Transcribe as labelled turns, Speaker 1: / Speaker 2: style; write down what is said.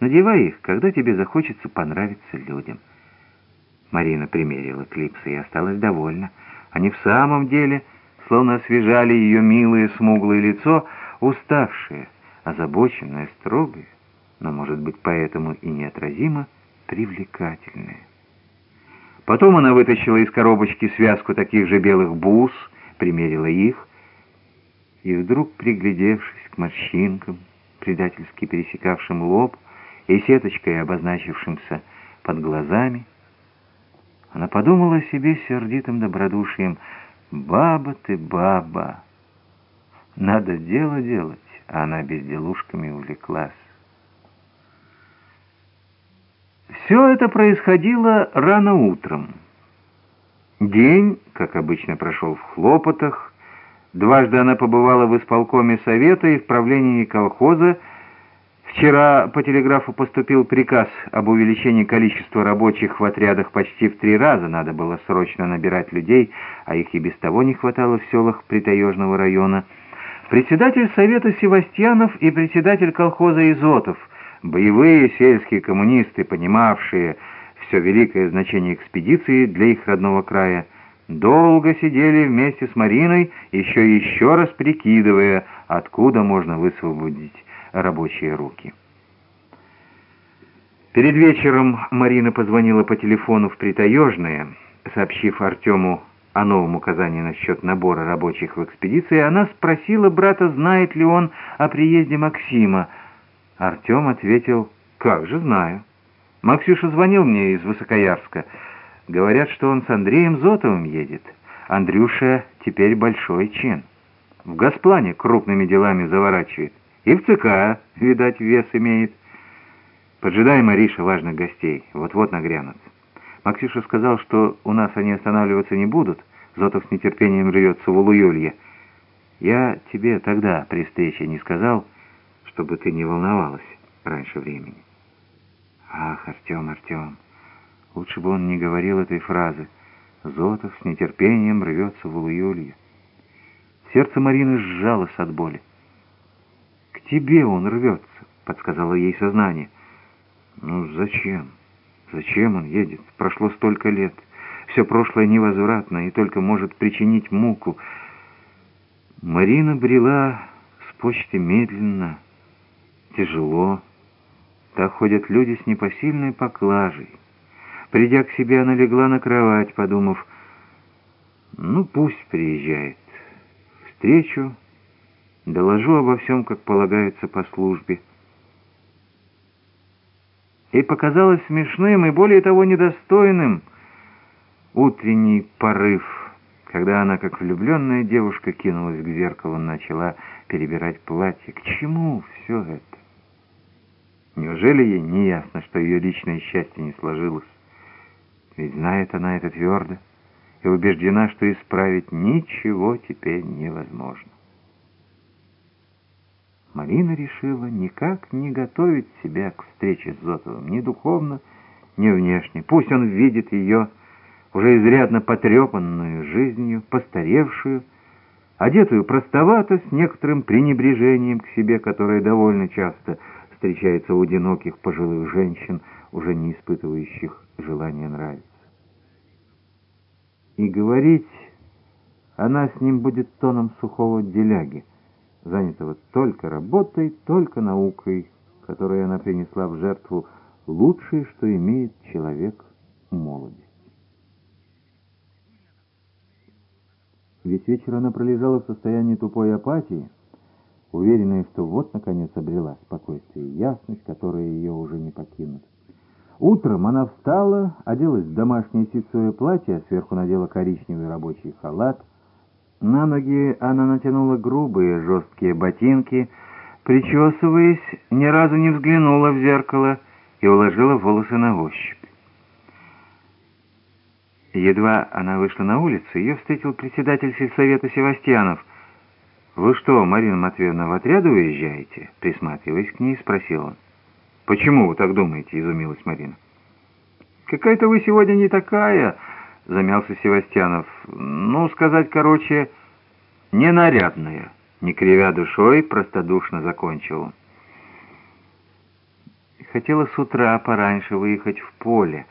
Speaker 1: Надевай их, когда тебе захочется понравиться людям». Марина примерила клипсы и осталась довольна. Они в самом деле словно освежали ее милое смуглое лицо, уставшее, озабоченное, строгое, но, может быть, поэтому и неотразимо привлекательное. Потом она вытащила из коробочки связку таких же белых бус, примерила их, и вдруг, приглядевшись к морщинкам, предательски пересекавшим лоб и сеточкой, обозначившимся под глазами, она подумала о себе сердитым добродушием. «Баба ты, баба! Надо дело делать!» А она безделушками увлеклась. Все это происходило рано утром. День, как обычно, прошел в хлопотах. Дважды она побывала в исполкоме совета и в правлении колхоза, Вчера по телеграфу поступил приказ об увеличении количества рабочих в отрядах почти в три раза. Надо было срочно набирать людей, а их и без того не хватало в селах Притаежного района. Председатель совета Севастьянов и председатель колхоза Изотов, боевые сельские коммунисты, понимавшие все великое значение экспедиции для их родного края, долго сидели вместе с Мариной, еще и еще раз прикидывая, откуда можно высвободить рабочие руки. Перед вечером Марина позвонила по телефону в Притаежное, сообщив Артему о новом указании насчет набора рабочих в экспедиции, она спросила брата, знает ли он о приезде Максима. Артем ответил, «Как же знаю. Максюша звонил мне из Высокоярска. Говорят, что он с Андреем Зотовым едет. Андрюша теперь большой чин. В Госплане крупными делами заворачивает. И в ЦК, видать, вес имеет. Поджидай, Мариша, важных гостей. Вот-вот нагрянут. Максюша сказал, что у нас они останавливаться не будут. Зотов с нетерпением рвется в Улуюлье. Я тебе тогда при встрече не сказал, чтобы ты не волновалась раньше времени. Ах, Артем, Артем, лучше бы он не говорил этой фразы. Зотов с нетерпением рвется в Улуюлье. Сердце Марины сжалось от боли тебе он рвется», — подсказало ей сознание. «Ну зачем? Зачем он едет? Прошло столько лет. Все прошлое невозвратно и только может причинить муку». Марина брела с почты медленно, тяжело. Так ходят люди с непосильной поклажей. Придя к себе, она легла на кровать, подумав, «Ну, пусть приезжает. Встречу Доложу обо всем, как полагается по службе. И показалось смешным и, более того, недостойным утренний порыв, когда она, как влюбленная девушка, кинулась к зеркалу, начала перебирать платье. К чему все это? Неужели ей не ясно, что ее личное счастье не сложилось? Ведь знает она это твердо и убеждена, что исправить ничего теперь невозможно. Марина решила никак не готовить себя к встрече с Зотовым, ни духовно, ни внешне. Пусть он видит ее, уже изрядно потрепанную жизнью, постаревшую, одетую простовато, с некоторым пренебрежением к себе, которое довольно часто встречается у одиноких пожилых женщин, уже не испытывающих желания нравиться. И говорить она с ним будет тоном сухого деляги, занятого только работой, только наукой, которой она принесла в жертву лучшее, что имеет человек молодость. Весь вечер она пролежала в состоянии тупой апатии, уверенная, что вот, наконец, обрела спокойствие и ясность, которые ее уже не покинут. Утром она встала, оделась в домашнее ситцевое платье, а сверху надела коричневый рабочий халат — на ноги она натянула грубые жесткие ботинки, причесываясь, ни разу не взглянула в зеркало и уложила волосы на ощупь. Едва она вышла на улицу, ее встретил председатель сельсовета Севастьянов. «Вы что, Марина Матвеевна, в отряды уезжаете?» Присматриваясь к ней, спросил он. «Почему вы так думаете?» — изумилась Марина. «Какая-то вы сегодня не такая!» Замялся Севастьянов. «Ну, сказать короче, ненарядная». Не кривя душой, простодушно закончил. хотела с утра пораньше выехать в поле,